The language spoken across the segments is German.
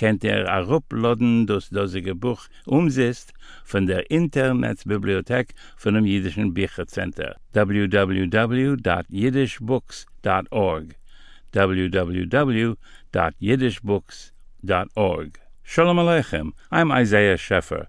kennt er arupladen das dasige buch umsetzt von der internetbibliothek von dem jidischen bichercenter www.jidishbooks.org www.jidishbooks.org shalom aleichem i'm isaiah scheffer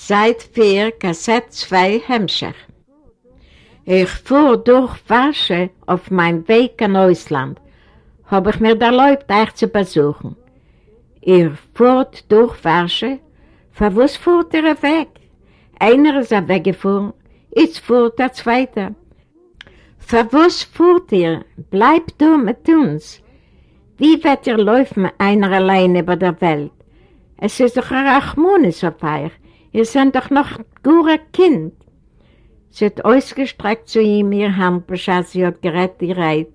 Seit 4, Kassett 2, Hemmschach. Ich fuhr durch Wasche auf mein Weg in Ausland, hab ich mir erlaubt, euch zu besuchen. Ihr fuhrt durch Wasche, für was fuhrt ihr weg? Einer ist weggefahren, jetzt fuhrt der Zweite. Für was fuhrt ihr? Bleibt du mit uns. Wie wird ihr laufen, einer allein über der Welt? Es ist doch ein Rachmonis auf euch. Ihr seid doch noch ein guter Kind. Sie hat ausgestreckt zu ihm ihr Hand, als sie hat gerät die.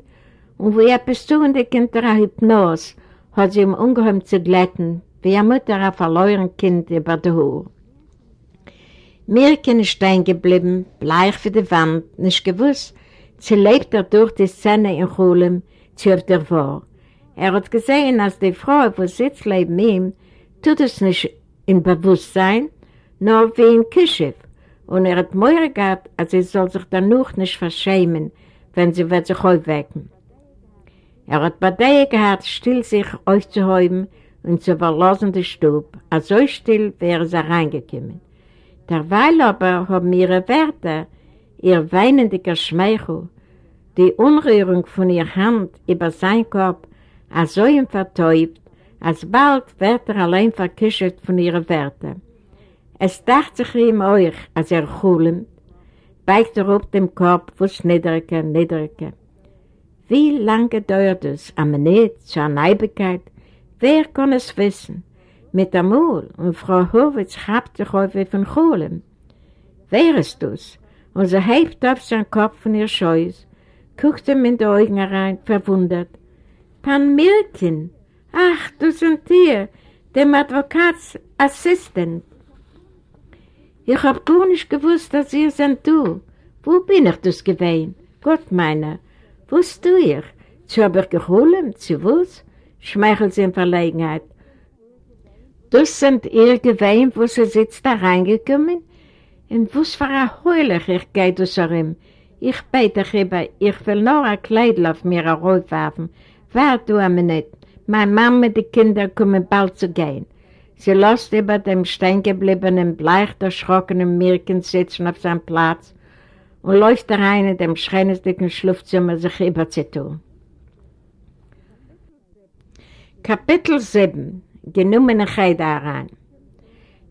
Und wie etwas tun die Kinder der Hypnose, hat sie ihm ungeheim zu glätten, wie eine Mutter ein verloren Kind über die Hohe. Mirken ist stehen geblieben, bleich für die Wand, nicht gewusst, sie lebt er durch die Szene in Chulem, sie auf der Wohr. Er hat gesehen, als die Frau, wo sitzt neben ihm, tut es nicht im Bewusstsein, nur wie in Kischiv. Und er hat Meure gehabt, als sie soll sich danach nicht verschämen, wenn sie wird sich aufwecken. Er hat bei der gehabt, still sich aufzuhäuben und zu verlassen den Stub, als so still wäre sie reingekommen. Derweil aber haben ihre Werte, ihr weinendiger Schmeichel, die Unrührung von ihrer Hand über sein Kopf, als so ihm vertäubt, als bald wird er allein verkischert von ihren Werten. Es dachte sich ihm euch, als er chulem, beigt er auf dem Kopf, was niedriger, niedriger. Wie lange dauert es, am Minute zur Neibigkeit? Wer kann es wissen? Mit der Mul und Frau Horwitz habt sich auf von chulem. Wer ist das? Und sie hebt auf seinen Kopf von ihr Scheuß, guckt ihm in die Augen rein, verwundert. Pan Milton, ach, du sind hier, dem Advokatsassistent. Ich hab gar nicht gewusst, dass ihr sind du. Wo bin ich das gewesen? Gott meiner, was tu ich? Zu hab ich geholt, zu was? Schmeichelt sie in Verlegenheit. Das sind ihr gewesen, wo sie sitzt da reingekommen? Und was für ein Heulich ich gehe das herum? Ich bete, Chibber, ich will nur ein Kleid auf mir heraufwerfen. Warte du eine Minute. Meine Mama und die Kinder kommen bald zu gehen. Sie lässt über dem steingebliebenen, bleich erschrockenen Mirken sitzen auf seinem Platz und läuft rein in dem schreinesdicken Schlafzimmer sich überzutun. Kapitel 7 Genommene Heide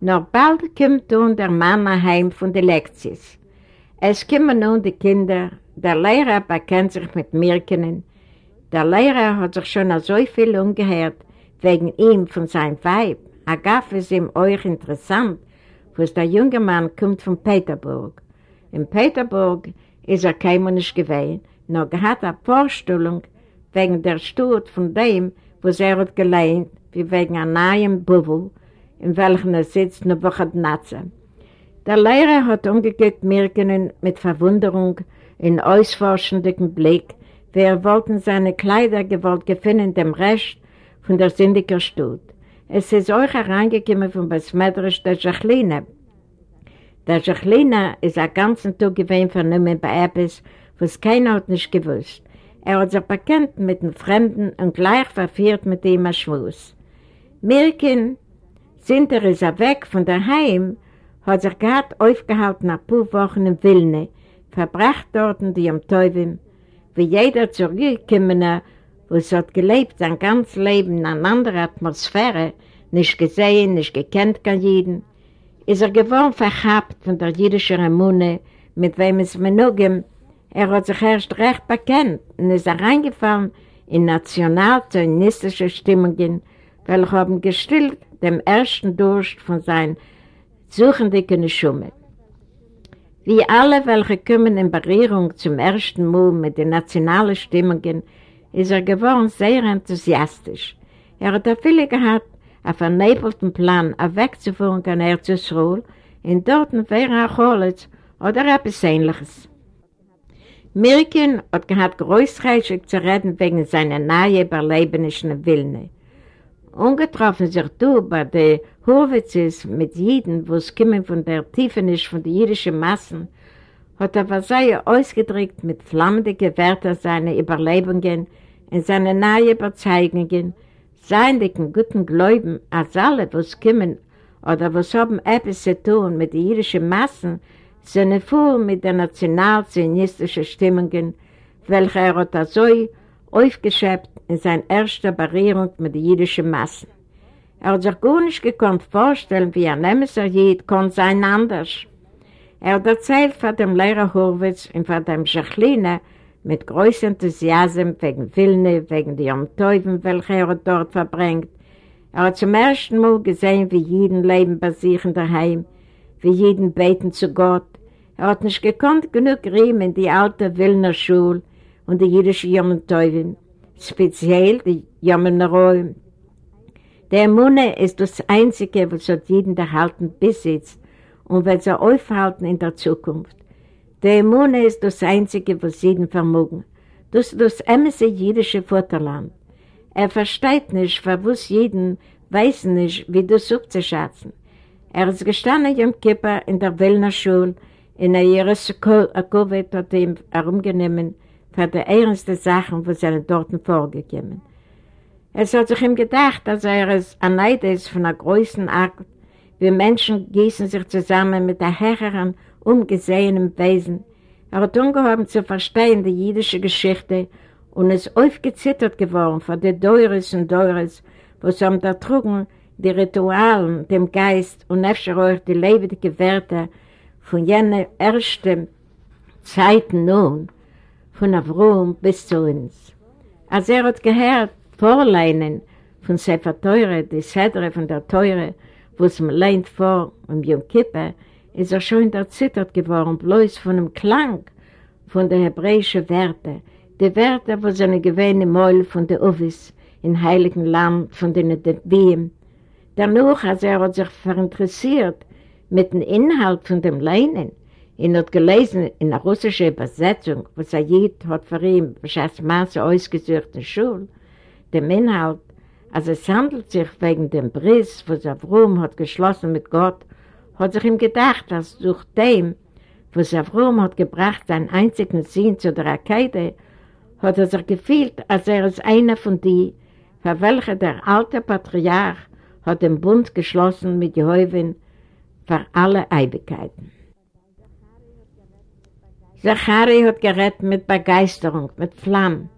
Noch bald kommt nun der Mann heim von der Lektions. Es kommen nun die Kinder, der Lehrer bekennt sich mit Mirkenen, der Lehrer hat sich schon so viel umgehört wegen ihm von seinem Weib. Agaf ist ihm euch interessant, was der junge Mann kommt von Peterburg. In Peterburg ist er kein Mensch gewesen, nur hat eine Vorstellung wegen der Stutt von dem, was er hat gelehnt, wie wegen einer neuen Bubbel, in welchem er sitzt, eine Woche Natze. Der Lehrer hat umgekehrt Mirkenen mit Verwunderung in ausforschendem Blick, wer wollten seine Kleider gewollt gefunden dem Rest von der Syndiker Stutt. Es ist euch hereingekommen von Besmeidrisch der Jacqueline. Der Jacqueline ist den ganzen Tag gewesen vernommen bei etwas, was keiner hat nicht gewusst. Er hat sich bekannt mit den Fremden und gleich verführt mit ihm ein Schwuss. Mirkin, sind er ist er weg von daheim, hat sich gerade aufgehalten nach paar Wochen in Wilne, verbracht dort in die Teufel, wie jeder zurückgekommener, was hat gelebt sein ganzes Leben in einer anderen Atmosphäre, nicht gesehen, nicht gekannt kann jeden, ist er geworden verhabt von der jüdischen Ramune, mit wem es Menugem, er hat sich erst recht bekannt und ist reingefallen in national-zionistische Stimmungen, welche haben gestillt dem ersten Durst von seinen suchenden Schumme. Wie alle, welche kommen in Berührung zum ersten Mal mit den nationalen Stimmungen, ist er geworden sehr enthusiastisch. Er hat viele gehabt, auf einen nebelten Plan wegzuführen kann er in dort wäre er Cholitz oder etwas Ähnliches. Mirkin hat gehabt großreichig zu reden wegen seiner nahe überlebenischen Willen. Ungetroffen sich du bei den Hurwitzes mit Jiden, wo es kommen von der Tiefe nicht von den jüdischen Massen, hat er Versailles ausgedrückt mit flammenden Wörtern seine Überlebungen und seine nahe Überzeugungen, seinen guten Gläuben, als alle, was kommen oder was haben etwas zu tun mit den jüdischen Massen, sind voll mit den nationalzionistischen Stimmungen, welche er hat so aufgeschöpft in seiner ersten Berührung mit den jüdischen Massen. Er hat sich gar nicht gekonnt vorstellen, wie ein Nemeser Jid konnte sein anders. Er hat erzählt von dem Lehrer Horwitz und von dem Schachline mit großem Enthusiasm wegen Wilne, wegen der Jomtäufen, welche er dort verbringt. Er hat zum ersten Mal gesehen, wie jeden leben bei sich in der Heim, wie jeden beten zu Gott. Er hat nicht gekonnt genug riemen in die alte Wilner Schule und die jüdische Jomtäufen, speziell die Jommeneroi. Der Munne ist das Einzige, was hat jeden erhalten besitzt und wird sie aufhalten in der Zukunft. Der Immune ist das Einzige, was jeden vermogen. Das ist das ämste jüdische Vaterland. Er versteht nicht, verwusst jeden, weiß nicht, wie das aufzuschätzen. Er ist gestanden im Kipper in der Wellner Schule, in der Jerusalem hat ihm herumgenommen für die ernsten Sachen, die seine dort vorgekommen. Es hat sich ihm gedacht, dass er es Neid ist von einer großen Akt, wie Menschen gießen sich zusammen mit der höheren ungesehenem Wesen. Er hat ungehoben zu verstehen die jüdische Geschichte und ist aufgezittert geworden von den Deures und Deures, was haben da trugen die Ritualen, dem Geist und öfter auch die lebendigen Werte von jener ersten Zeiten nun, von Avrom bis zu uns. Als er hat gehört, Vorleinen von Sefer Teure, die Sedre von der Teure, wo es man leint vor um Yom Kippur, ist er schon erzittert geworden, bloß von dem Klang von den hebräischen Wörtern, die Wörter, wo seine gewähne Mäul von der Uvis im heiligen Land von den Devim. Danach, als er sich verinteressiert mit dem Inhalt von dem Leinen, ihn hat gelesen in der russischen Übersetzung, was Sayid hat für ihn bescheiß Maße ausgesucht in Schule, dem Inhalt, als es handelt sich wegen dem Briss, was Avrum hat geschlossen mit Gott hat sich ihm gedacht, dass durch dem, was er Avrom hat gebracht, seinen einzigen Sinn zu der Rakete, hat er sich gefühlt, als er ist einer von die, für welche der alte Patriarch hat den Bund geschlossen mit Jehovin für alle Ewigkeiten. Zachari hat gerett mit Begeisterung, mit Flammen.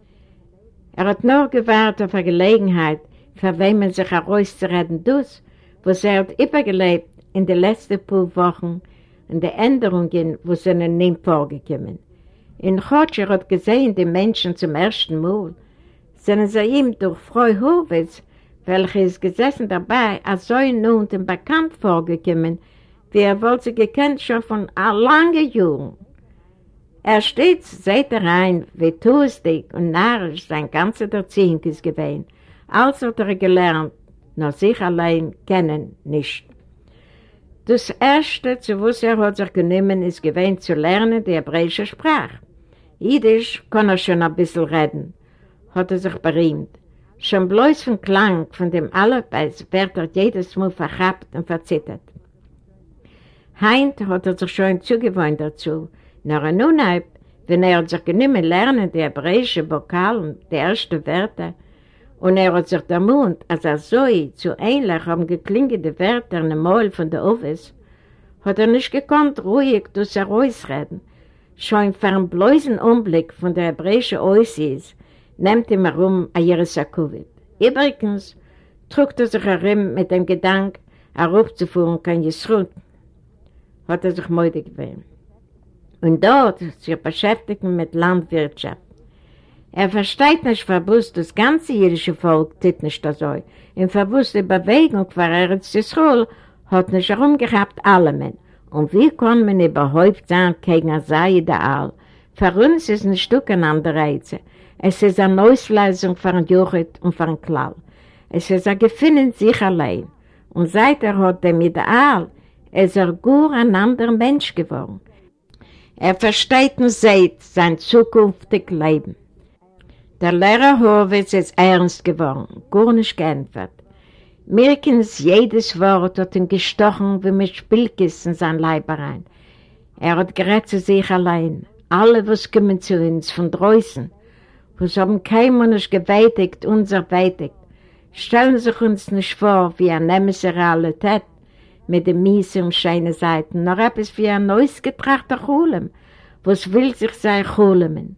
Er hat nur gewartet auf eine Gelegenheit, für wen man sich herauszureden muss, was er hat übergelebt in den letzten paar Wochen und die Änderungen, wo sie ihnen nicht vorgekommen. In Chotscher hat gesehen die Menschen zum ersten Mal, sind sie ihm durch Frau Horwitz, welche ist gesessen dabei, als so nun dem Bekannt vorgekommen, wie er wohl sie gekannt schon von langen Jahren. Er steht, seht er ein, wie tuestig und narrisch sein ganzer Erziehung ist gewesen, als hat er gelernt, nur sich allein kennen nicht. Das Erste, zu was er hat sich genommen, ist gewähnt zu lernen die hebräische Sprache. Jiddisch kann er schon ein bisschen reden, hat er sich berühmt. Schon bloß vom Klang von dem Allerbeis wird er jedes Mal verhabt und verzittert. Heint hat er sich schon zugewohnt dazu, nur nun, wenn er sich genommen lernen die hebräische Vokalen, die ersten Wörter, und er hat sich der Mund, als er so zu ähnlich haben geklingende Wörter in dem Maul von der Office, hat er nicht gekonnt, ruhig durch er ausreden. Schon für einen Umblick von der hebräischen Oasis nimmt ihm herum a Jerisakowit. Übrigens trug er sich herum mit dem Gedanke, heraufzufuhren kann Jesrut, hat er sich müde gewöhnt. Und dort sich beschäftigt mit Landwirtschaft. Er versteht nicht verwusst, das ganze jüdische Volk tut nicht so. In verwusst Bewegung für Eretz Yisroel hat nicht herumgehabt alle Men. Und wie kann man überhaupt sein gegen ein Ideal? Für uns ist ein Stück ein anderer Reize. Es ist eine Neuslesung für ein Juchit und ein Klall. Es ist ein Gefühl sich allein. Und seit er hat dem Ideal, ist er gut ein anderer Mensch geworden. Er versteht und sieht sein zukünftiges Leben. Der Lehrer Horwitz ist ernst geworden, gar nicht geantwortet. Mirkens jedes Wort hat ihn gestochen wie mit Spielkissen sein Leib rein. Er hat gerät zu sich allein. Alle, was kommen zu uns von draußen, was haben kein Mensch geweitigt, unser weitigt, stellen sich uns nicht vor, wie eine nemische Realität mit den miesen und schönen Seiten, noch etwas wie ein neues getrachter Chulem, was will sich sein Chulemen.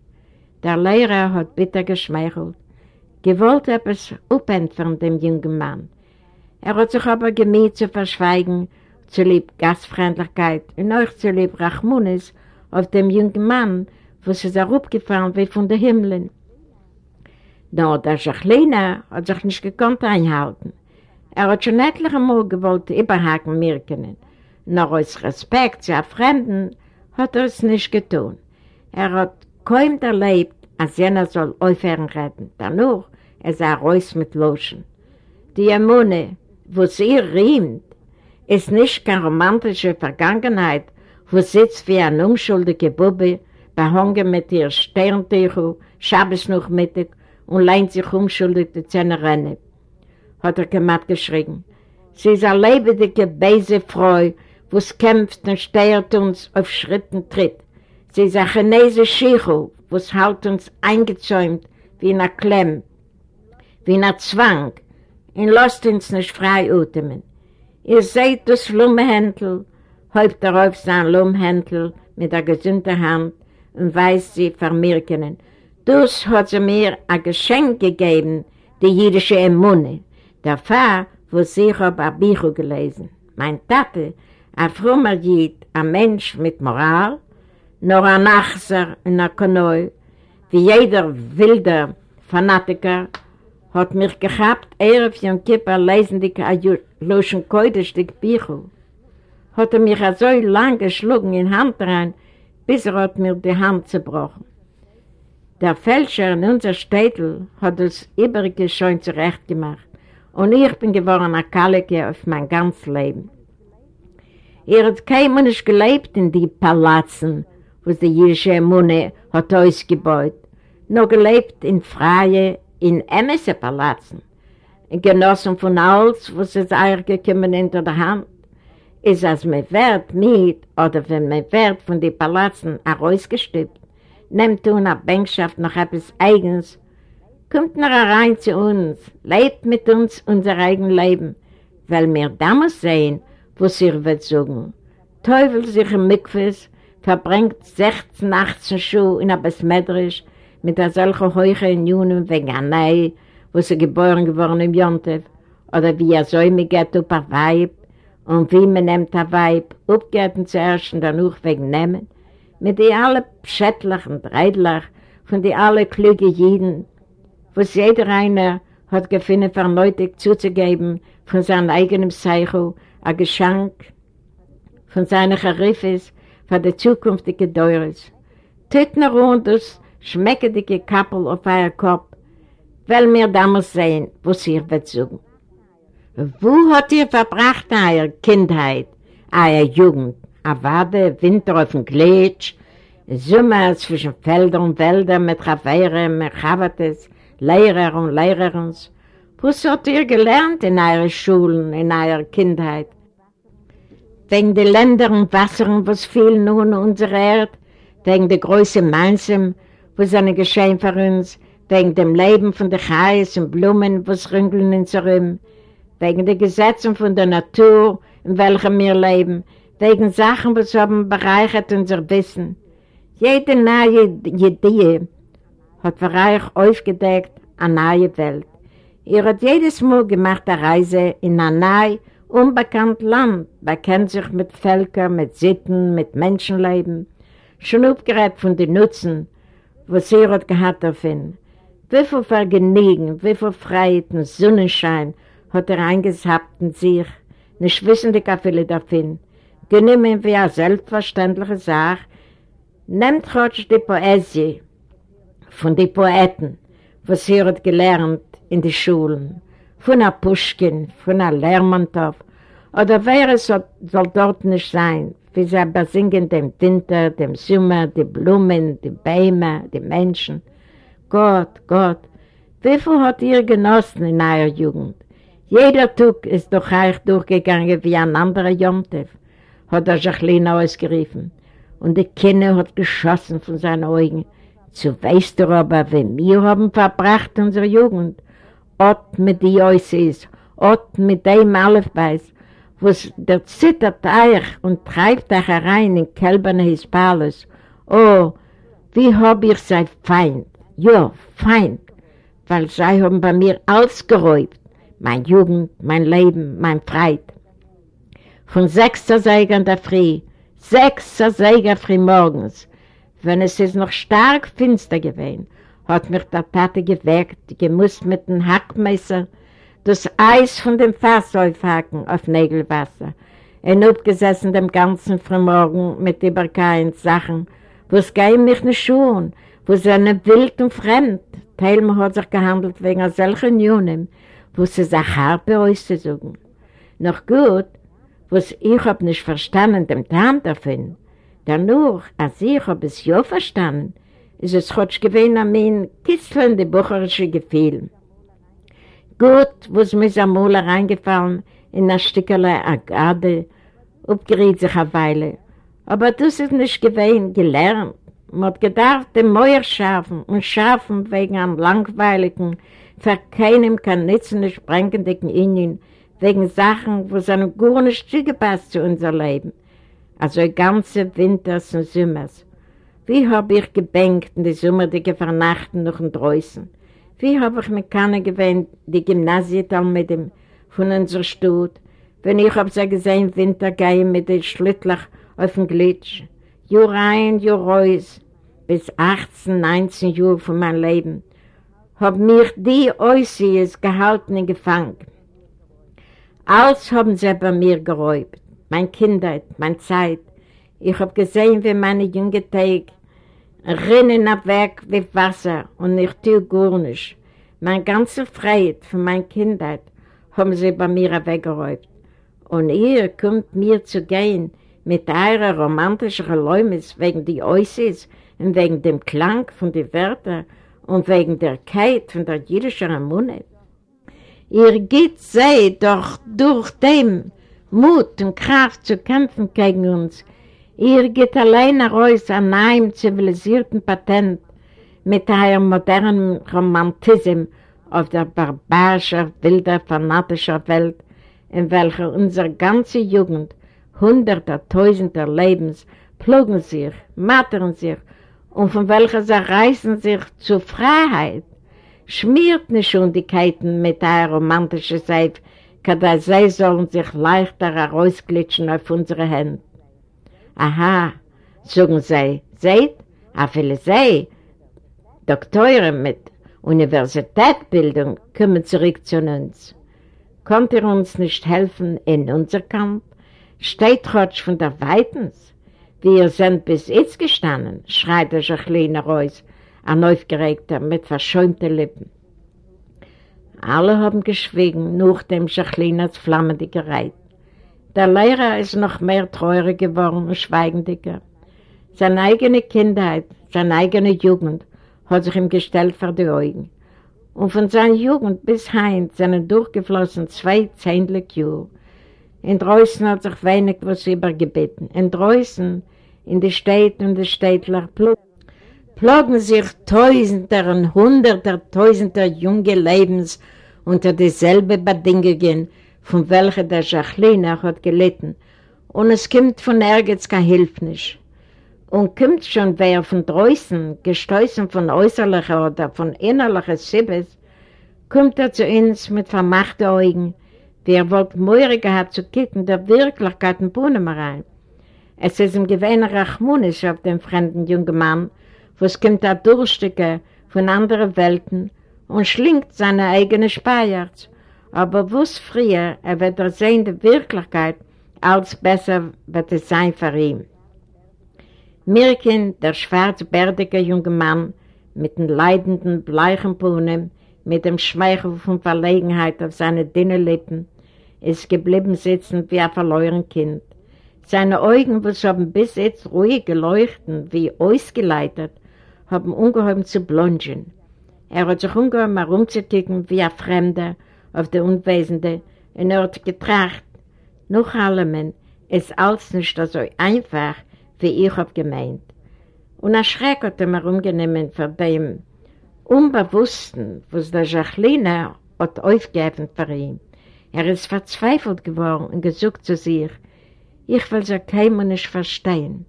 Der Lehrer hat bitter geschmeichelt, gewollt etwas von dem jungen Mann. Er hat sich aber gemäht zu verschweigen, zu lieb Gastfreundlichkeit und euch zu lieb Rachmunis auf dem jungen Mann, wo sie sich aufgefallen wie von den Himmeln. Doch der Schachlina hat sich nicht gekonnt einhalten. Er hat schon etliche Mal gewollt überhaken können. Noch aus Respekt zu Fremden hat er es nicht getan. Er hat kaum erlebt, als jener soll aufhören reden. Danach er raus mit Loschen. Die Ammone, wo sie riemt, ist nicht keine romantische Vergangenheit, wo sitzt wie eine unschuldige Bubbe, behangen mit ihr Sterntuch, Schabes noch Mittag und leint sich unschuldig die Zähne rennen. Hat er gemacht geschrien. Sie ist eine lebendige, beise Frau, wo es kämpft und steuert uns auf Schritten tritt. Sie ist ein chinesische Schicho, wo es halt uns eingezäumt wie in einer Klemm, wie in einer Zwang, und lasst uns nicht frei atmen. Ihr seht das Lumhändel, häupt darauf sein Lumhändel mit der gesunden Hand und weiß sie vermirken. Das hat sie mir ein Geschenk gegeben, die jüdische Immune. Der Pfarr, wo sie auf ein Bücher gelesen. Mein Tate, ein frommer Jid, ein Mensch mit Moral, nur ein Nachser und ein Kanoi, wie jeder wilder Fanatiker, hat mich gehabt, er auf Jan Kippur lesen die Loschen Koidisch, die Bücher. Hat er mich so lange geschlagen in die Hand rein, bis er hat mir die Hand zerbrochen. Der Fälscher in unser Städtel hat das Übrige schon zurecht gemacht und ich bin geworden ein Kalike auf mein ganzes Leben. Er hat kein Mensch gelebt in die Palazen, wo die jüdische Munde hat ausgebaut, nur gelebt in freie, in Emesse Palazen, genossen von alles, was es gekommen hinter der Hand, ist, als man wird mit, oder wenn man wird von den Palazen herausgestübt, nimmt du eine Bänkschaft noch etwas Eigens, kommt noch rein zu uns, lebt mit uns unser eigenes Leben, weil wir damals sehen, wo sie wird sagen. Teufel sich im Mikvis, verbringt 16, 18 Schuhe in der Besmetrisch, mit der solchen in Juni wegen Anei, wo sie geboren geworden im Jontef, oder wie er so immer geht auf ein Weib, und wie man nimmt ein Weib, aufgehört zuerst und danach wegen Nehmen, mit den alle Pschättler und Reidler, von den alle klugen Jiden, wo jeder einer hat gefunden, verneutig zuzugeben von seinem eigenen Zeichen, ein Geschenk von seinen Charifes für die zukünftige Deures. Tütner und das schmecke die Kappel auf euer Kopf, weil wir damals sehen, wo sie wird. Wo hat ihr verbracht eure Kindheit, eure Jugend? A Wade, Winter auf dem Glitsch, Sommer zwischen Feldern und Wäldern mit Ravere, mit Chavates, Lehrer und Lehrerens. Was habt ihr gelernt in euren Schulen, in eurer Kindheit? Wegen der Länder und Wassern, was fehlen nun unserer Erde, wegen der großen Mainzen, was eine geschehen für uns, wegen dem Leben von den Chais und Blumen, was rüngeln in Zerum, wegen der Gesetze von der Natur, in welcher wir leben, wegen Sachen, was haben bereichert unser Wissen. Jede neue Idee hat für euch aufgedeckt eine neue Welt. Ihr habt jedes Mal gemacht eine Reise in ein neu, unbekannt Land, bekennt sich mit Völkern, mit Sitten, mit Menschenleben, schon aufgerät von den Nutzen, was ihr habt gehabt davon. Wie viel Vergnügen, wie viel Freiheit und Sonnenschein hat er eingesabt in sich, nicht wissende viele davon. Genommen wie eine selbstverständliche Sache, nehmt heute die Poesie von den Poeten, was ihr habt gelernt in den Schulen, von der Puschkin, von der Lermontow, oder wer es soll, soll dort nicht sein, wie sie aber singen dem Winter, dem Sommer, die Blumen, die Bäume, die Menschen, Gott, Gott, wie viel hat ihr genossen in eurer Jugend? Jeder Tag ist durch euch durchgegangen wie ein anderer Jontef, hat der Jacqueline ausgerufen. Und die Kinder hat geschossen von seinen Augen. Zu weißt du aber, wie wir haben verbracht unsere Jugend. Ort mit die Oisis, Ort mit dem Alefbeis, was der zittert euch und treibt euch herein in Kälberne Hispales. Oh, wie hab ich sein Feind? Ja, Feind, weil sie haben bei mir alles geräubt. Mein Jugend, mein Leben, mein Freit. Von sechster Säger in der Früh, sechster Säger früh morgens, wenn es ist noch stark finster gewesen, hat mich der Tate geweckt, gemusst mit dem Hackmesser das Eis von dem Fass aufhaken auf Nägelwasser. Er abgesessen dem ganzen Frühmorgen mit über keinen Sachen, wo es gehen mich nicht schon, wo es eine wild und fremd. Teilma hat sich gehandelt wegen solchen Jungen, wo sie sich Harpe auszusuchen. Noch gut, was ich hab nicht verstanden, dem Tarn davon. Danach, als ich hab es ja verstanden, ist es heute gewesen an mein kitzelnde bucherische Gefühl. Gut, was mir ist einmal reingefallen in ein Stückerle Agade, abgeriet sich eine Weile. Aber das ist nicht gewesen, gelernt. Man hat gedacht, den Mäuer schaffen und schaffen wegen einem langweiligen, für keinem kann nützen, sprengenden Indien, wegen Sachen, wo es einem gar nicht zugepasst zu unser Leben. Also ganze Winters und Sommers. Wie hab ich gebänkt in die sommerdicke Vernachten noch in Dreußen? Wie hab ich mich keine gewöhnt, die Gymnasietal mit dem von unserer Stadt, wenn ich hab sie gesehen, Winter gehen mit den Schlittlach auf dem Glitsch. Jahr ein, Jahr raus, bis 18, 19 Jahre von meinem Leben, hab mich die Aussies gehalten und gefangen. Alles haben sie bei mir geräubt. Meine Kindheit, meine Zeit. Ich hab gesehen, wie meine junge Tage rinnen weg wie Wasser und ich tue gar nicht. Meine ganze Freiheit von meiner Kindheit haben sie bei mir weggeräubt. Und ihr kommt mir zu gehen, mit eurer romantischen Läumes wegen die Äußers und wegen dem Klang von den Wörtern und wegen der Keit von der jüdischen Munde. Ihr geht sei doch durch dem Mut und Kraft zu kämpfen gegen uns. Ihr geht allein raus an einem zivilisierten Patent mit eurem modernen Romantismus auf der barbarischen, wilden, fanatischen Welt, in welcher unsere ganze Jugend Hunderte, Tausende Lebens plogen sich, mattern sich und von welcher sie reißen sich zur Freiheit. Schmiert nicht schon die Keiten mit der romantischen Seif, kada sie sollen sich leichter herausglitschen auf unsere Hände. Aha, sagen sie, seht, a viele sie, Doktoren mit Universitätsbildung kommen zurück zu uns. Kommt ihr uns nicht helfen in unser Kampf? Steht trotz von der Weitens. Wir sind bis jetzt gestanden, schreit der Jacqueline raus, ein Aufgeregter mit verschäumten Lippen. Alle haben geschwiegen, nachdem Jacquelines flammende gereit. Der Lehrer ist noch mehr treurig geworden und schweigendiger. Seine eigene Kindheit, seine eigene Jugend hat sich ihm gestellt vor die Augen. Und von seiner Jugend bis heim sind durchgeflossen zwei zehntliche Jahre. In Dreußen hat sich wenig was übergebeten. In Dreußen, in den Städten und den Städtler, plogen sich Tausender und Hunderter, Tausender junge Lebens unter dieselben Bedingungen, von welchen der Jacqueline hat gelitten. Und es kommt von nirgends keine Hilfe nicht. und kommt schon wer von draußen, gestoßen von äußerlicher oder von innerlicher Sibbes, kommt er zu uns mit vermachten Augen, wie er wollte Meure gehabt zu kicken, der Wirklichkeit in rein. Es ist ihm gewähne Rachmunisch auf den fremden jungen Mann, wo es kommt der Durchstücke von anderen Welten und schlingt seine eigene Speierz. Aber wuss früher, er wird er sehen die Wirklichkeit, als besser wird es sein für ihn. Mirkin, der schwarzbärtige junge Mann, mit den leidenden, bleichen Puhnen, mit dem Schmeichel von Verlegenheit auf seine dünnen Lippen, ist geblieben sitzen wie ein verloren Kind. Seine Augen, was haben bis jetzt ruhig geleuchtet, wie ausgeleitet, haben ungeheuer zu blongen. Er hat sich ungeheuer herumzuticken wie ein Fremder auf der Unwesende und er hat getracht, noch allem ist alles nicht so einfach, wie ich hab gemeint. Und ein Schreck hat er mir umgenommen von dem Unbewussten, was der Jacqueline hat aufgegeben für ihn. Er ist verzweifelt geworden und gesucht zu sich. Ich will sie keinem nicht verstehen.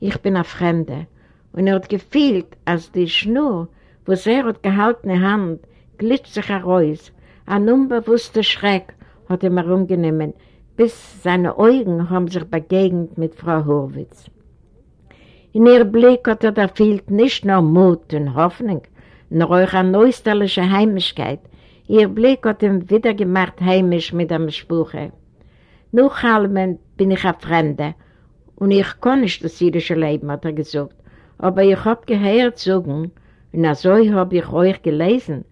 Ich bin ein Fremder. Und er hat gefühlt, als die Schnur, wo er hat gehaltene Hand, glitscht sich heraus. Ein unbewusster Schreck hat er mir umgenommen, bis seine Augen haben sich begegnet mit Frau Horwitz. In ihrem Blick hat er da fehlt nicht nur Mut und Hoffnung, noch auch eine neusterliche Heimischkeit. Ihr Blick hat ihn wieder gemacht heimisch mit einem Spruch. Nach allem bin ich ein Fremder und ich kann nicht das jüdische Leben, hat er gesagt. Aber ich habe gehört sagen, und so habe ich euch gelesen,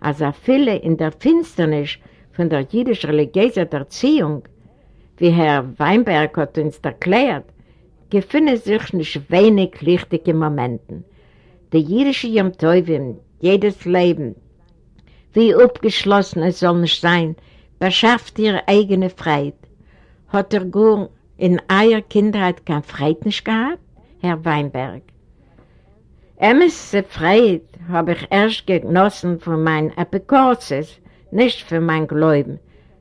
als er viele in der Finsternis von der jüdischen religiösen Erziehung, wie Herr Weinberg hat uns erklärt, gefinden sich nicht wenig lichtige Momente. Der jüdische Yom jedes Leben, wie abgeschlossen es soll nicht sein, beschafft ihre eigene Freiheit. Hat er gut in eurer Kindheit keine Freiheit nicht gehabt, Herr Weinberg? Emse Freiheit habe ich erst genossen von meinen Epikorses, nicht für mein Glauben,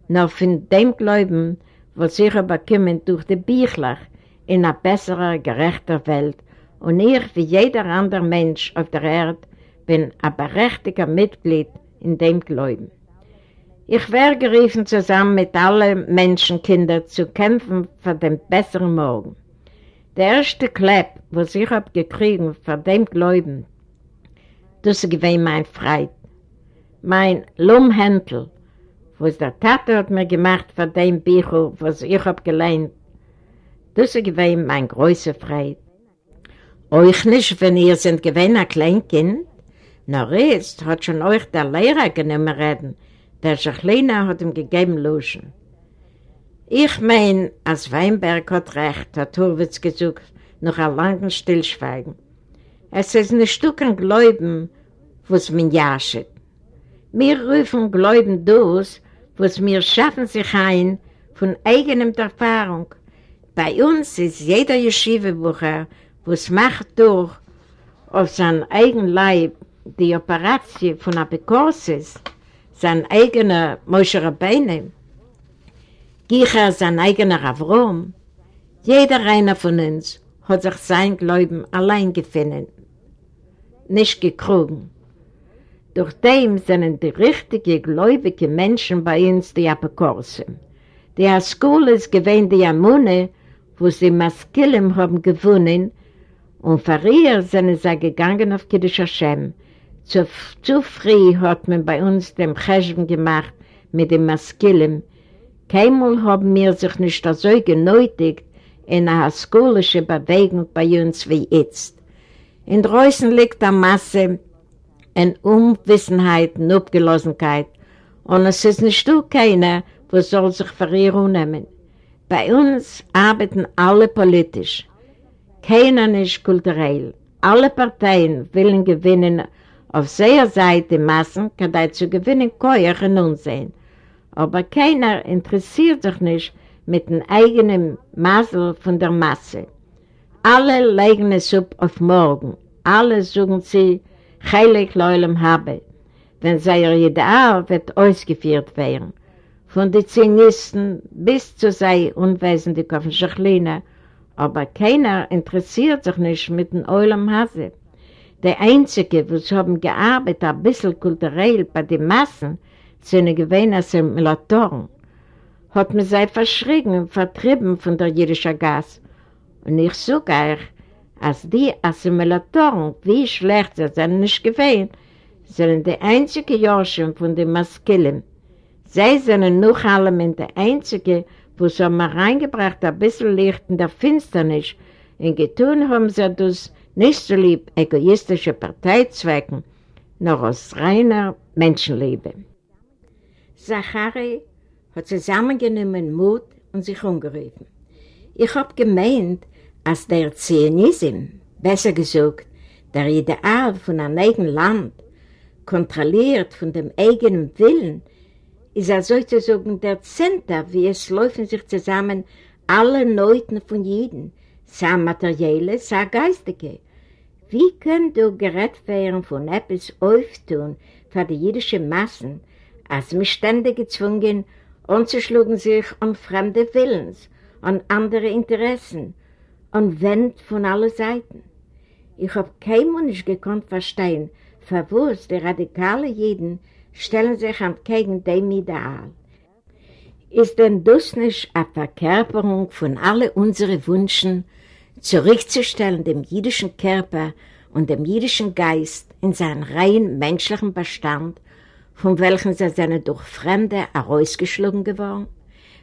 nur von dem Glauben, was ich bekommen durch die Büchlach, in einer besseren, gerechter Welt und ich, wie jeder andere Mensch auf der Erde, bin ein berechtigter Mitglied in dem Glauben. Ich werde gerufen, zusammen mit allen Menschenkindern zu kämpfen für den besseren Morgen. Der erste Klepp, was ich habe gekriegt für dem Glauben, das ist mein Freit. Mein Lumhändel, was der Tate hat mir gemacht für dem Bücher, was ich habe gelernt, das gewesen mein größer Freude. Euch nicht, wenn ihr sind gewesen ein Kleinkind, na jetzt hat schon euch der Lehrer genommen reden, der Jacqueline hat ihm gegeben Luschen. Ich mein, als Weinberg hat recht, hat Hurwitz gesagt, noch ein langes Stillschweigen. Es ist ein Stück an Gläuben, was mir jaschet. Wir rufen Gläuben durch, was mir schaffen sich ein von eigenem Erfahrung, bei uns ist jeder Yeshiva-Bucher, was macht durch auf sein eigen Leib die Operation von Apikorsis, sein eigener Moshe Rabbeinu, Gicher sein eigener Avrom, jeder einer von uns hat sich sein Glauben allein gefunden, nicht gekrogen. Durch dem sind die richtigen, gläubigen Menschen bei uns die Apikorse. Die Haskul ist gewähnt die Amune, wo sie Maskillen haben gewonnen und für ihr sind sie gegangen auf Kiddush Hashem. Zu, zu früh hat man bei uns den Cheshben gemacht mit den Maskillen. Keinmal haben wir sich nicht so genötigt in eine haskolische Bewegung bei uns wie jetzt. In Dreußen liegt eine Masse in Unwissenheit und Abgelosenheit und es ist nicht du keiner, wo soll sich für ihr unnehmen. Bei uns arbeiten alle politisch, keiner nicht kulturell. Alle Parteien wollen gewinnen auf seiner Seite Massen, kann dazu gewinnen Keuer und Unsehen. Aber keiner interessiert sich nicht mit dem eigenen Masel von der Masse. Alle legen es ab auf morgen. Alle suchen sie, heilig Leulem habe, wenn sein Ideal wird ausgeführt werden von den Zionisten bis zu sei unwesentlich auf Schachlina, aber keiner interessiert sich nicht mit dem Eulam Hase. Der Einzige, die haben gearbeitet, ein bisschen kulturell bei den Massen, sind gewähnt Assimilatoren, hat man sie verschrien und vertrieben von der jüdischen Gas. Und ich sage euch, als die Assimilatoren, wie schlecht sie sind nicht gewähnt, sind die einzigen Jorschen von den Maskelen. Sie sind noch allem in der Einzige, wo sie haben reingebracht, ein bisschen Licht in der Finsternis. Und getan haben sie das nicht so lieb egoistische Parteizwecken, noch aus reiner Menschenliebe. Zachary hat zusammengenommen Mut und sich umgerufen. Ich hab gemeint, als der Zionism, besser gesagt, der Ideal von einem eigenen Land, kontrolliert von dem eigenen Willen, ist er sozusagen der Zentrum, wie es laufen sich zusammen alle Neuten von Jeden, sei materielle, sei geistige. Wie können du gerett werden von etwas auftun für die jüdischen Massen, als wir ständig gezwungen, umzuschlagen sich an fremde Willens, an andere Interessen, und wendet von allen Seiten. Ich hab kein Mensch gekonnt verstehen, verwusst die radikale Jeden stellen sich entgegen dem Ideal. Ist denn das nicht eine Verkörperung von allen unseren Wünschen, zurückzustellen dem jüdischen Körper und dem jüdischen Geist in seinen rein menschlichen Bestand, von welchem sie sind durch Fremde herausgeschlagen geworden?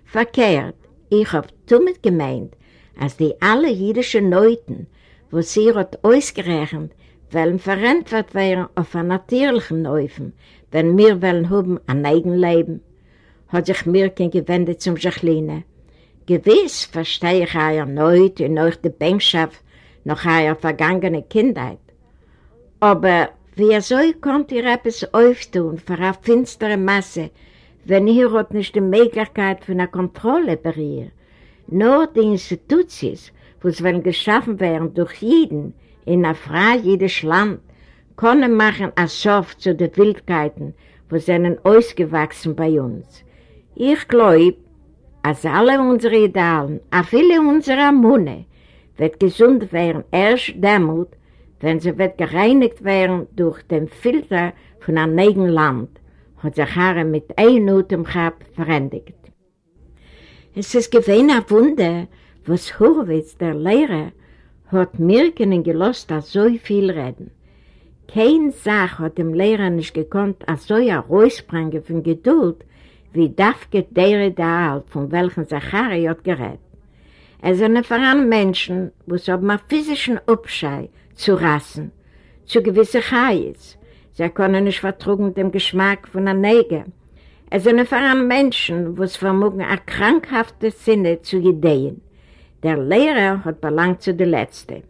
Verkehrt, ich hab damit gemeint, als die alle jüdischen Leuten, wo sie hat ausgerechnet, wollen verantwortet werden auf einen natürlichen Neufen, wenn wir wollen haben ein Eigenleben, hat sich Mirken gewendet zum Jacqueline. Gewiss verstehe ich euer Neut und euch die Bänkschaft nach eurer vergangenen Kindheit. Aber wie soll kommt ihr etwas auftun für eine finstere Masse, wenn ihr habt nicht die Möglichkeit für eine Kontrolle bei ihr? Nur die Institutions, wo es wenn geschaffen werden durch jeden, in ein frei jüdisch Land, können machen ein Sof zu den Wildkeiten, wo sind ausgewachsen bei uns. Ich glaube, als alle unsere Idealen, auch viele unserer Munde, wird gesund werden erst damit, wenn sie wird gereinigt werden durch den Filter von einem eigenen Land, hat sich Haare mit einem Atem gehabt verendigt. Es ist gewesen ein Wunder, was Horwitz, der Lehrer, hat Mirken gelost, als so viel reden. Kein Sach hat dem Lehrer nicht gekonnt, als so ein Rausbringen von Geduld, wie Dafke der Ideal, von welchem Zachari hat gerät. Es sind voran Menschen, wo es haben einen physischen Abschei zu rassen, zu gewissen Chais. Sie können nicht vertrugen dem Geschmack von einer Neger. Es sind voran Menschen, wo es vermogen, eine krankhafte Sinne zu gedeihen. Der Lehrer hat belangt zu der Letzte.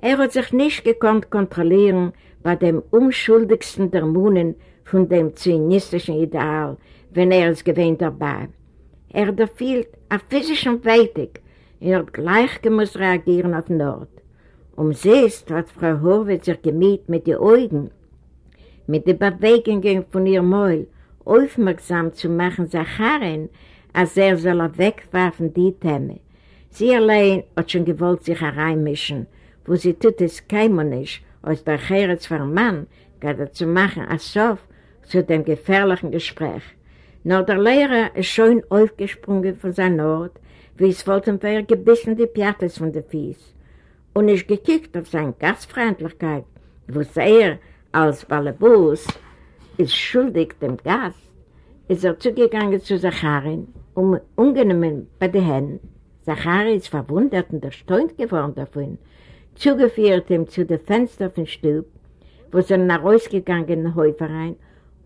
Er hat sich nicht gekonnt kontrollieren bei dem unschuldigsten der Munen von dem zionistischen Ideal, wenn er es gewähnt dabei. Er hat erfüllt auf physischen Weitig, er hat gleich gemusst reagieren auf Nord. Um siehst, hat Frau Horwitz sich gemiet mit den Augen, mit den Bewegungen von ihrem Mäul, aufmerksam zu machen Zacharin, als er soll er wegwerfen die Themen. Sie allein hat schon gewollt sich hereinmischen, wo sie tut es keinmal nicht, aus der Cheretz vom Mann, gerade zu machen, als Sof zu dem gefährlichen Gespräch. Nur der Lehrer ist schon aufgesprungen von seinem Ort, wie es wollten wir gebissen die Piates von den Fies. Und ist gekickt auf seine Gastfreundlichkeit, wo er als Balabus ist schuldig dem Gast, ist er zugegangen zu Zacharin, um ungenommen bei den Händen Zachari ist verwundert und erstaunt geworden davon, zugeführt ihm zu den Fenstern vom Stub, wo sie nach rausgegangen in den Häuferein,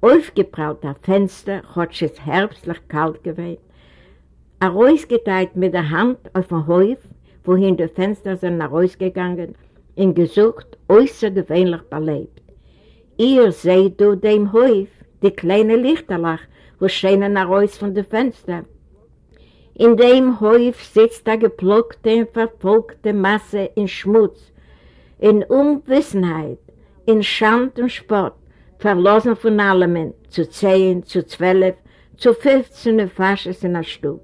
aufgeprallt auf Fenster, hat es herbstlich kalt gewesen, rausgeteilt mit der Hand auf den Häuf, wohin die Fenster sind nach rausgegangen, und gesucht, äußergewöhnlich belebt. Ihr seht du dem Häuf, die kleine Lichterlach, wo scheinen nach von den Fenstern, in dem Häuf sitzt der geplockte, verfolgte Masse in Schmutz, in Unwissenheit, in Schand und Spott, verlassen von allem, zu zehn, zu zwölf, zu fünfzehn Fasches in der Stub.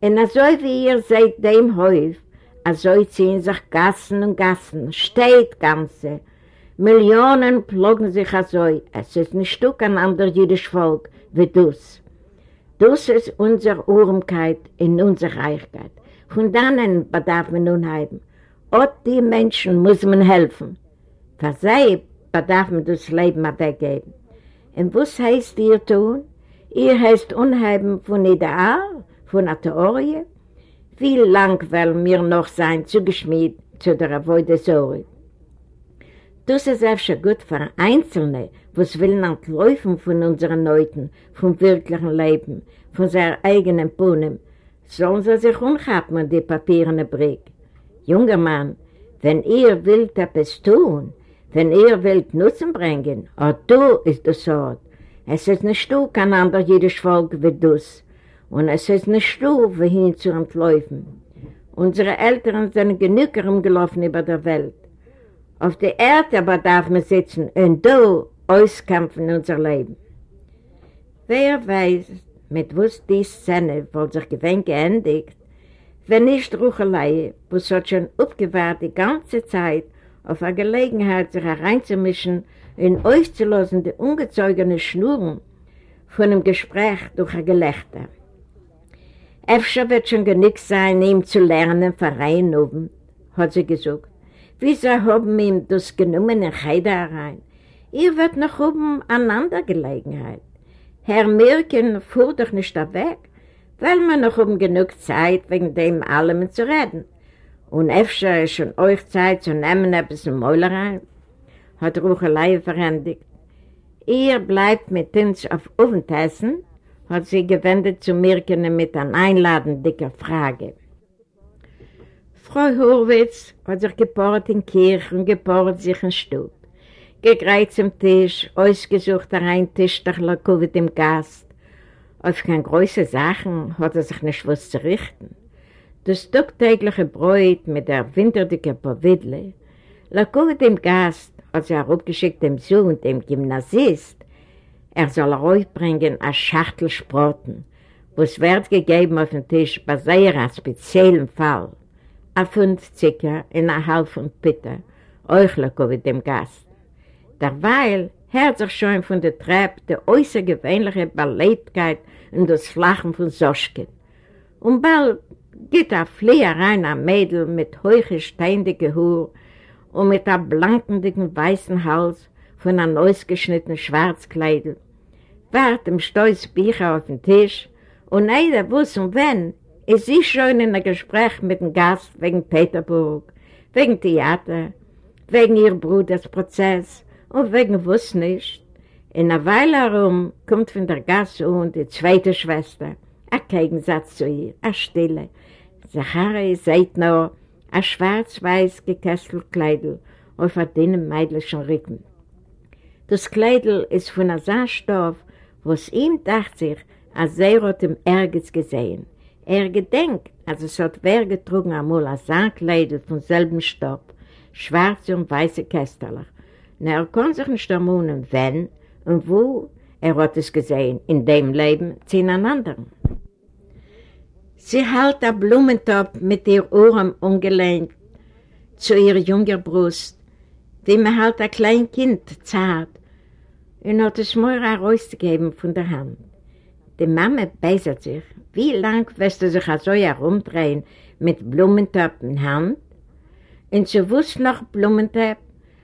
Und so wie ihr seid dem Häuf, also ziehen sich Gassen und Gassen, steht Ganze. Millionen plogen sich also, es ist ein Stück an anderer jüdisch Volk wie das. Das ist unsere Urmkeit in unserer Reichkeit. Von dannen bedarf man nun haben. Auch die Menschen muss man helfen. Für sie bedarf man das Leben weggeben. Und was heißt ihr tun? Ihr heißt unheimen von Ideal, von der Theorie? Wie lang wollen wir noch sein zugeschmied zu der Avoide Sorge? Das ist schon gut für Einzelne, was will entläufen von unseren Leuten, vom wirklichen Leben, von seinen eigenen Bohnen. Sollen sie sich umhaben, die Papiere Brick? Junger Mann, wenn ihr wollt etwas tun, wenn ihr wollt Nutzen bringen, auch du ist das Wort. Es ist nicht du, kein anderer jüdisch Volk wie das. Und es ist nicht du, wohin zu entläufen. Unsere Eltern sind genug herumgelaufen über der Welt. Auf der Erde aber darf man sitzen und du auskämpfen unser Leben. Wer weiß, mit was die Szene wohl sich gewinn geendigt, wenn nicht Ruchelei, wo es hat schon aufgewahrt die ganze Zeit auf eine Gelegenheit, sich hereinzumischen und euch zu lassen, die ungezeugene Schnurren von einem Gespräch durch ein Gelächter. Efter wird schon genug sein, ihm zu lernen, Verein oben, hat sie gesagt. Wieso haben ihm das genommen in Heide herein? Ihr wird noch oben einander Gelegenheit. Herr Mirken fuhr doch nicht weg, weil man noch um genug Zeit wegen dem allem zu reden. Und öfter ist schon euch Zeit zu nehmen, ein bisschen Mäuler rein, hat Ruchelei verändigt. Ihr bleibt mit uns auf Ofentessen, hat sie gewendet zu Mirken mit einer einladenden Frage. Frau Hurwitz hat sich geporrt in Kirche und geporrt sich in Stub. Gegreit zum Tisch, ausgesucht ein Tisch durch Lakowit im Gast. Auf keine große Sachen hat er sich nicht was zu richten. Das tagtägliche Bräut mit der winterdicken Powidle, Lakowit im Gast hat sie auch abgeschickt dem Sohn, dem Gymnasist, er soll rausbringen als Schachtel Sprotten, was wird gegeben auf den Tisch bei sehr speziellen Fall. A fund zicker in a halb von Pitte, euchlich mit dem Gast. Derweil hört sich schon von der Treppe die äußergewöhnliche Belebtheit und das Flachen von Soschken. Und bald geht a Flieher rein am Mädel mit heuche steindige Haar und mit a blanken, dicken weißen Hals von einem ausgeschnittenen Schwarzkleidel. Wart im Stolz Bücher auf dem Tisch und einer wusste und wenn, ist sie schon in einem Gespräch mit dem Gast wegen Peterburg, wegen Theater, wegen ihr Bruders Prozess und wegen was nicht. In einer Weile herum kommt von der Gasse und die zweite Schwester, ein Gegensatz zu ihr, eine Stille. Zachary seht noch ein schwarz-weiß gekesselt Kleidel auf einem dünnen meidlichen Rücken. Das Kleidel ist von einem Saarstoff, was ihm dachte sich, als er hat ihm Ärger gesehen. Er gedenkt, als es hat wer getrunken einmal ein Sandkleidel von selben Stoff, schwarze und weiße Kästerlach. Und er kann sich nicht ermunen, wenn und wo er hat es gesehen, in dem Leben zu einem anderen. Sie hält ein Blumentopf mit ihr Ohren ungelenkt zu ihrer jungen Brust, wie man halt ein kleines Kind zart, und hat es mir herausgegeben von der Hand. Die Mama beißert sich. Wie lang wirst du sich so herumdrehen mit Blumentopf in Hand? Und sie wusste noch Blumentopf?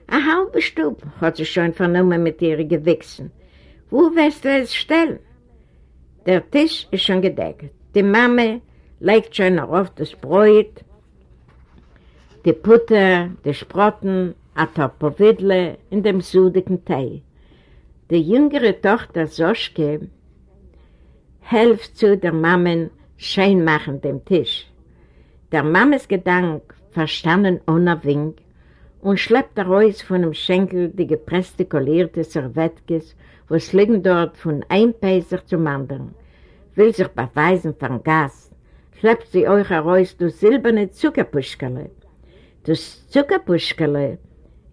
Ein halber Stub hat sie schon vernommen mit ihren Gewichsen. Wo wirst du es stellen? Der Tisch ist schon gedeckt. Die Mama legt schon auf das Brot, die Butter, die Sprotten, ein Topowidle in dem sudigen Tee. Die jüngere Tochter Soschke helft zu der Mammen schön machen dem Tisch. Der Mammes Gedank verstanden ohne Wink und schleppt raus von dem Schenkel die gepresste kollierte Servettkes, was liegen dort von einem Peiser zum anderen. Will sich beweisen von Gas, schleppt sie euch heraus das silberne Zuckerpuschkele. Das Zuckerpuschkele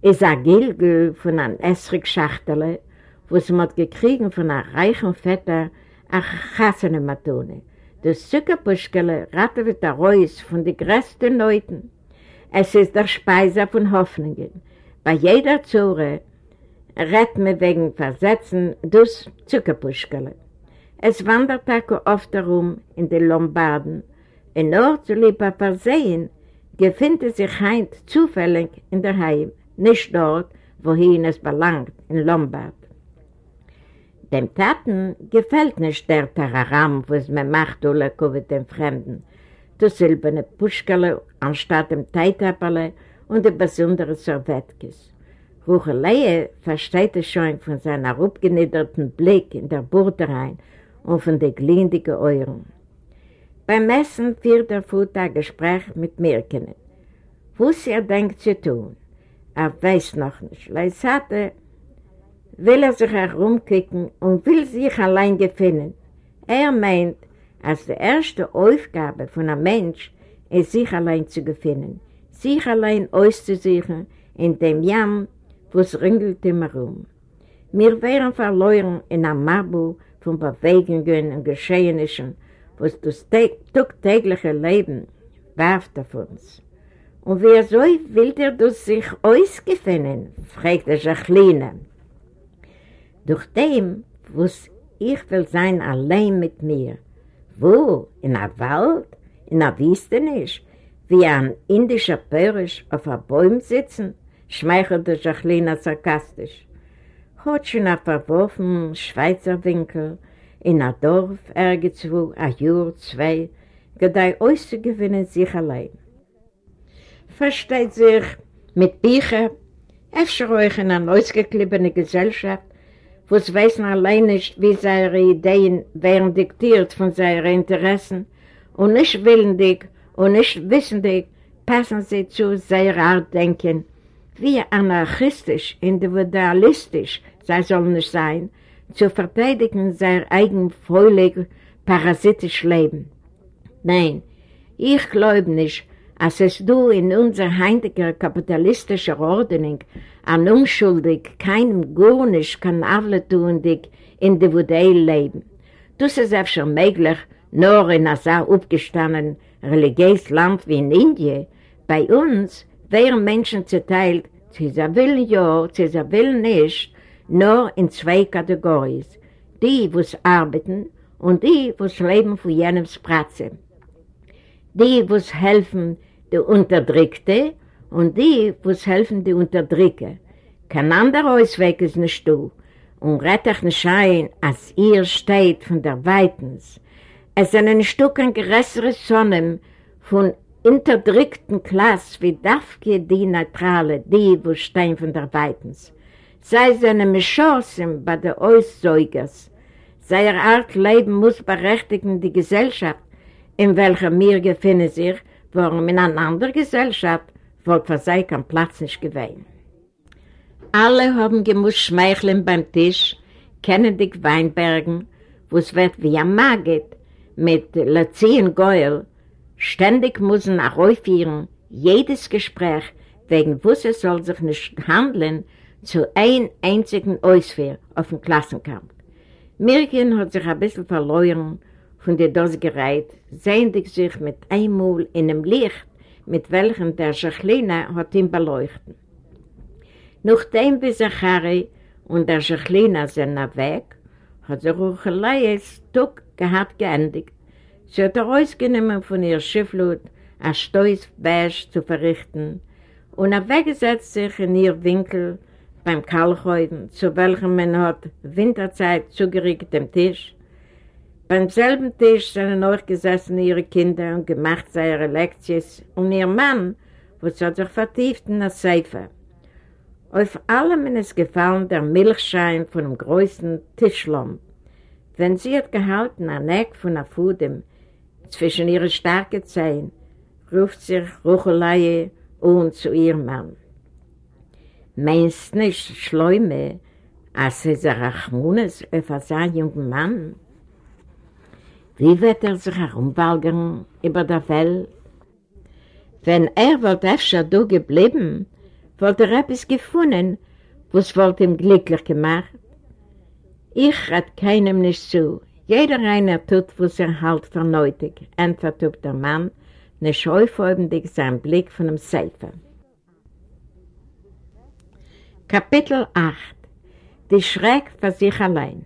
ist ein Gilgel von einem Essrig-Schachtele, was man gekriegt von einem reichen Vetter, a chassene Matone. Das Zuckerpuschkele rattert der Reus von den größten Leuten. Es ist der Speiser von Hoffnungen. Bei jeder Zure rett mir wegen Versetzen dus Zuckerpuschkele. Es wandert auch oft herum in den Lombarden. In Ort zu lieber Versehen gefindet sich Heint zufällig in der Heim, nicht dort, wohin es belangt, in Lombard. Dem Taten gefällt nicht der Tararam, was man macht, oder mit den Fremden. Das silberne Puschkele anstatt dem Teitapperle und die besondere Servetkes. Rucheleie versteht es schon von seiner abgeniederten Blick in der Burde rein und von den glindigen Euren. Beim Messen führt der Futter ein Gespräch mit Mirkenen. Was er denkt zu tun, er weiß noch nicht. Leisate will er sich herumkicken und will sich allein gefunden. Er meint, als die erste Aufgabe von einem Mensch ist, sich allein zu gefunden, sich allein auszusuchen in dem Jam, wo es ringelt immer rum. Wir wären verloren in einem Mabu von Bewegungen und Geschehnissen, was das tagtägliche Leben warft auf uns. Und wer soll will der das sich ausgefinden? fragte Jacqueline. Durch dem, was ich will sein allein mit mir. Wo? In der Wald? In der Wüstenisch? Wie ein indischer Pörisch auf einem Baum sitzen? schmeichelte Jacqueline sarkastisch. Hat schon ein verworfen Schweizer Winkel in einem Dorf irgendwo, ein Jahr, zwei, gedei auszugewinnen sich allein. Versteht sich mit Büchern, öfter euch in einer ausgeklippene Gesellschaft, es weiß allein nicht, wie seine Ideen werden diktiert von seinen Interessen und nicht willendig und nicht wissendig passen sie zu seiner Art denken, wie anarchistisch, individualistisch sie sollen nicht sein, zu verteidigen sein eigen parasitisch Leben. Nein, ich glaube nicht, als es du in unserer heutigen kapitalistischen Ordnung an unschuldig, keinem gar nicht kann avletuendig individuell leben. Das ist auch schon möglich, nur in einem aufgestanden religiös Land wie in Indien. Bei uns wären Menschen zerteilt, sie will ja, sie will nicht, nur in zwei Kategorien. Die, die arbeiten und die, die leben von jenem Spratze. Die, die helfen, die Unterdrückte und die, die helfen, die Unterdrücke. Kein anderer Ausweg ist nicht du. Und rettet nicht ein, als ihr steht von der Weitens. Es sind ein Stück an größere Sonnen von unterdrückten Klasse wie Dafke die Neutrale, die, wo stehen von der Weitens. Sei seine Mischossen bei der Aussäugers. Seine Art Leben muss berechtigen die Gesellschaft, in welcher wir befinden sich, warum in einer anderen Gesellschaft wohl für sie kein Platz nicht gewesen. Alle haben gemusst schmeicheln beim Tisch, kennen die Weinbergen, wo es wird wie ein Magit, mit Lazien Geul, ständig müssen nach aufführen, jedes Gespräch, wegen was es soll sich nicht handeln, zu ein einzigen Ausführ auf dem Klassenkampf. Mirkin hat sich ein bisschen verloren von der Dose gereiht, sehendig sich mit einmal in einem Licht, mit welchem der Jacqueline hat ihn beleuchtet. Nachdem wie Zachari und der Jacqueline sind weg, hat sie Ruchelei ein Stück gehabt geendigt. Sie hat herausgenommen von ihr Schifflut ein Stoß Bäsch zu verrichten und er weggesetzt sich in ihr Winkel beim Kalkhäuben, zu welchem man hat Winterzeit zugeregt dem Tisch. Beim selben Tisch sind noch gesessen ihre Kinder und gemacht ihre Lektions und ihr Mann, was hat sich vertieft in der Seife. Auf allem ist gefallen der Milchschein von dem größten Tischlom. Wenn sie hat gehalten an Eck von der Fudem zwischen ihren starken Zehen, ruft sich Ruchelei und zu ihrem Mann. Meinst nicht Schleume, als ein Rachmunes auf einen jungen Mann? Wie wird er sich herumwalgern über der Welt? Wenn er wollte öfter da geblieben, wollte er etwas gefunden, was wollte ihm glücklich gemacht. Ich rat keinem nicht zu. Jeder einer tut, was er halt vernötig, entweder der Mann, nicht aufhäubendig sein Blick von dem Seifer. Kapitel 8 Die Schreck für sich allein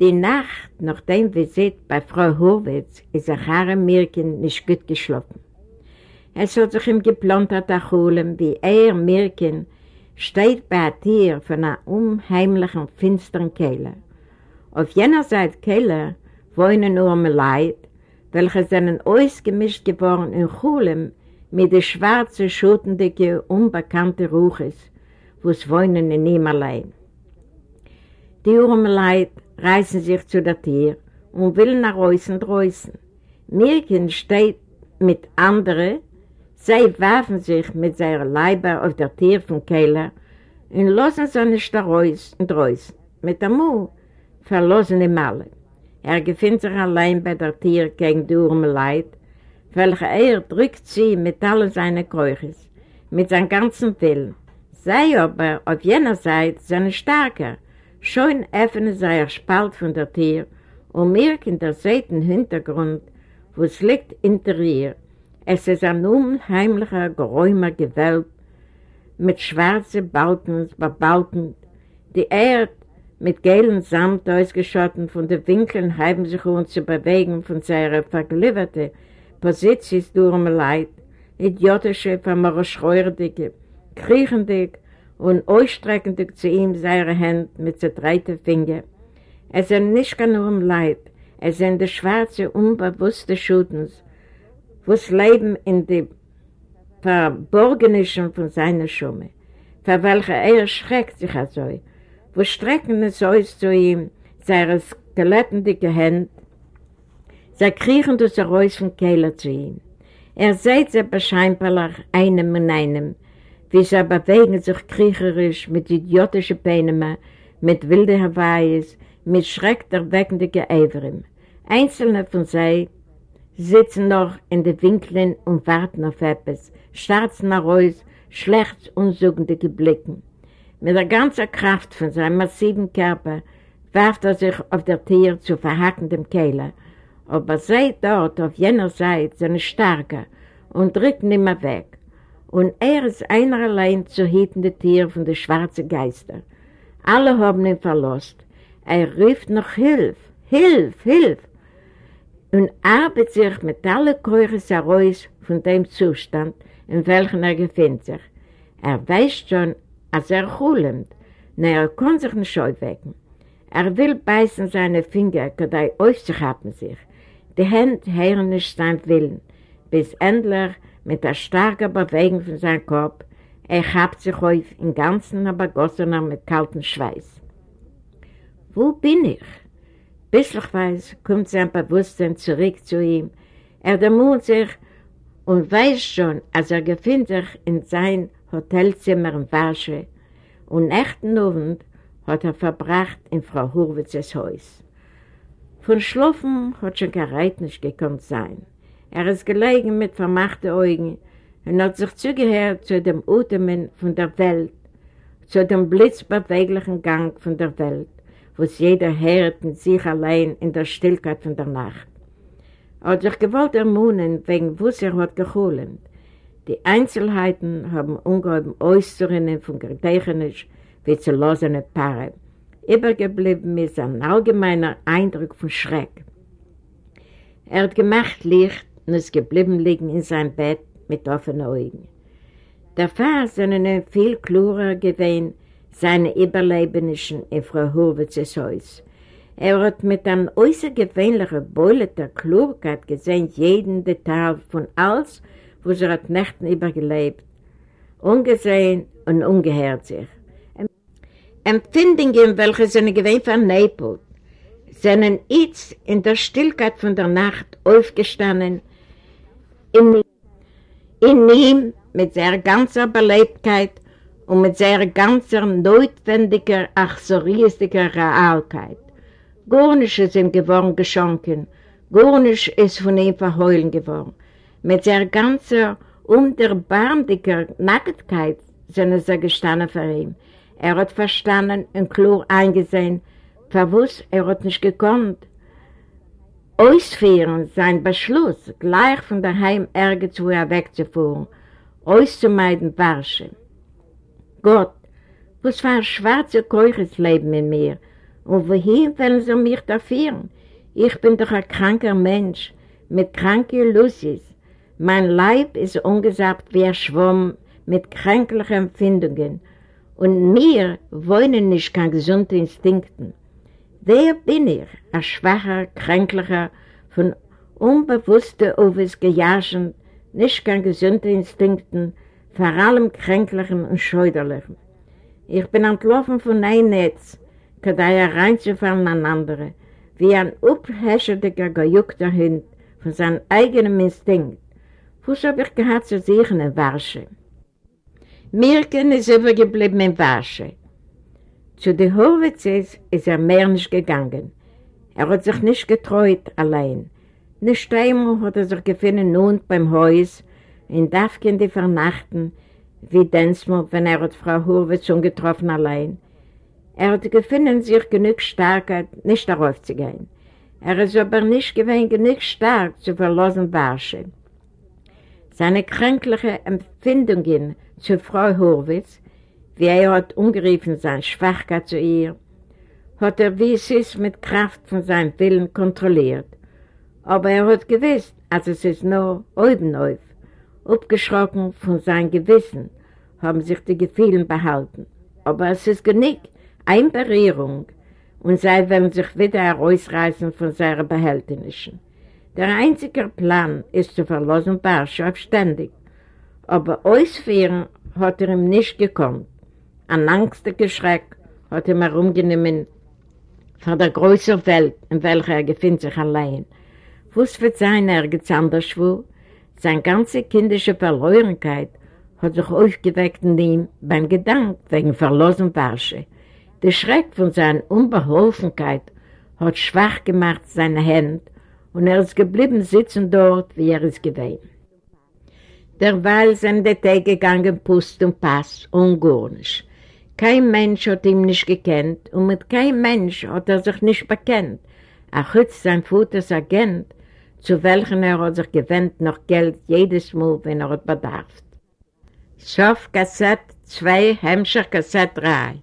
Die Nacht nach dem Visit bei Frau Hurwitz ist Zachara Mirkin nicht gut geschlafen. Es hat sich ihm geplantet erholen, wie er, Mirkin, steht bei der Tür von einer unheimlichen, finsteren Kehle. Auf jener Seite Kehle wohnen nur Leid, welche seinen ausgemischt geworden in Chulem mit den schwarzen, schuttendigen, unbekannten Ruches, wo es wohnen in ihm allein. Die Urmeleid reißen sich zu der Tür und will nach außen draußen. Mirken steht mit anderen, sie werfen sich mit seiner Leiber auf der Tür vom Keller und lassen sie nicht raus raus. Mit dem Mund verlassen die Malle. Er gefindt sich allein bei der Tür gegen die Urmeleid, welche er drückt sie mit allen seinen Keuches, mit seinem ganzen Willen. Sei aber auf jener Seite seine Stärke. Schon öffnet sei er Spalt von der Tür und merkt der Seiten Hintergrund, wo es liegt hinter ihr. Es ist ein unheimlicher, geräumer Gewölb mit schwarzen Bauten, bebauten. Die Erde mit gelben Samt ausgeschotten von den Winkeln haben sich uns zu bewegen von seiner vergliederten Position durch Leid, idiotische, vermorschreuerdige, kriechendig und ausstreckendig zu ihm seine Hände mit zerdreiten Fingern. Es sind nicht nur um Leid, es sind die schwarze, unbewusste Schutens, was leben in die Verborgenischen von seiner Schumme, für welche er schreckt sich also, wo strecken es aus zu ihm, seine skelettendicke Hände, sie kriechen das heraus vom Kehler zu ihm. Er sieht sie bescheinbar einem und einem, wie sie bewegen sich kriecherisch mit idiotischen Peinen, mit wilden Hawaiis, mit schreckerweckenden Geäveren. Einzelne von sie sitzen noch in den Winkeln und warten auf etwas, starzen heraus, schlecht unsuchende Blicken. Mit der ganzen Kraft von seinem massiven Körper warft er sich auf der Tier zu verhackendem Kehler, aber sie dort auf jener Seite sind stärker und drückt nimmer weg und er ist einer allein zu hüten der Tier von den schwarzen Geister. Alle haben ihn verlost. Er rief noch Hilf, Hilf, Hilf und arbeitet sich mit allen Keuren heraus von dem Zustand, in welchem er befindet sich. Er weiß schon, als er hulend, na er kann sich nicht wecken. Er will beißen seine Finger, kadei auszuhaben sich. Die Hände hören nicht sein Willen, bis endlich mit der starken Bewegung von seinem Kopf, er habt sich auf im Ganzen aber gossener mit kaltem Schweiß. Wo bin ich? Bisslichweise kommt sein Bewusstsein zurück zu ihm. Er dämmert sich und weiß schon, als er gefindet sich in sein Hotelzimmer in Warsche und nächten Abend hat er verbracht in Frau Hurwitzes Haus. Von Schlafen hat schon Reit nicht gekonnt sein. Er ist gelegen mit vermachten Augen und hat sich zugehört zu dem Utemen von der Welt, zu dem blitzbeweglichen Gang von der Welt, was jeder hört in sich allein in der Stillkeit von der Nacht. Er hat sich gewollt ermunen, wegen was er hat geholt. Die Einzelheiten haben ungeheben Äußerungen von Gedächtnis wie zu losene Paare. Übergeblieben ist ein allgemeiner Eindruck von Schreck. Er hat gemacht Licht und ist geblieben liegen in seinem Bett mit offenen Augen. Der Pfarrer sind viel klarer gewesen, seine Überlebenischen in Frau Hurwitzes Haus. Er hat mit einem äußergewöhnlichen Beule der Klugheit gesehen, jeden Detail von alles, was er hat Nächten übergelebt, ungesehen und ungehört sich. Empfindungen, welche seine gewöhnt vernebelt, sind jetzt in der Stillkeit von der Nacht aufgestanden in, in ihm mit seiner ganzen Belebtheit und mit seiner ganzen notwendiger, achsoriestiger Realkeit. Gar nicht ist ihm geworden geschenken, gar nicht ist von ihm verheulen geworden. Mit seiner ganzen unterbarmdiger Nacktheit sind sie gestanden für ihn. Er hat verstanden und klar eingesehen, verwusst, er hat nicht gekonnt, ausführen sein Beschluss, gleich von daheim irgendwo wegzufahren, auszumeiden Warsche. Gott, was für ein schwarzer Keuches leben in mir, und wohin wollen sie mich da führen? Ich bin doch ein kranker Mensch, mit kranken Lussis. Mein Leib ist ungesagt wie ein Schwamm mit kränklichen Empfindungen, und mir wollen nicht keine gesunden Instinkten. Wer bin ich, ein schwacher, kränklicher, von unbewussten Uwes gejagen, nicht kein gesunden Instinkten, vor allem kränklichen und scheuderlichen. Ich bin entlaufen von einem Netz, kadei reinzufallen an andere, wie ein upphäschetiger, gejuckter Hund von seinem eigenen Instinkt. Was hab ich gehabt zu sehen in Warsche? Mirken ist übergeblieben in Warsche. Zu den Horwitzes ist er mehr nicht gegangen. Er hat sich nicht getreut allein. Nicht einmal hat er sich gefunden nun beim Haus, in Dafken die Vernachten, wie Densmal, wenn er hat Frau Horwitz getroffen allein. Er hat gefunden sich genug stark, nicht darauf zu gehen. Er ist aber nicht gewesen genug stark zu verlassen Warsche. Seine kränklichen Empfindungen zu Frau Horwitz wie er hat umgerufen seine Schwachkeit zu ihr, hat er wie es ist mit Kraft von seinem Willen kontrolliert. Aber er hat gewusst, als es ist nur oben auf. Abgeschrocken von seinem Gewissen haben sich die Gefühle behalten. Aber es ist genug, eine Berührung, und sie werden sich wieder herausreißen von seinen Behältnissen. Der einzige Plan ist zu verlassen Barschow ständig, aber ausführen hat er ihm nicht gekonnt. Ein angstiger Schreck hat ihm herumgenommen von der größeren Welt, in welcher er befindet sich allein. Was wird sein, er geht anders wo? Seine ganze kindische Verleuernkeit hat sich aufgeweckt in ihm beim Gedanken wegen verlosen Warsche. Der Schreck von seiner Unbeholfenkeit hat schwach gemacht seine Hände und er ist geblieben sitzen dort, wie er ist gewesen. Derweil sind die Tage gegangen, Pust und Pass nicht. Kein Mensch hat ihn nicht gekannt und mit keinem Mensch hat er sich nicht bekannt. Er hat sein Vaters Agent, zu welchem er hat sich gewendet noch Geld jedes Mal, wenn er hat bedarf. Sof Kassett 2, Hemmscher Kassett 3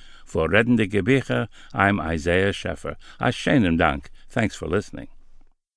For Reddende Gebiche, I'm Isaiah Scheffer. A schönen Dank. Thanks for listening.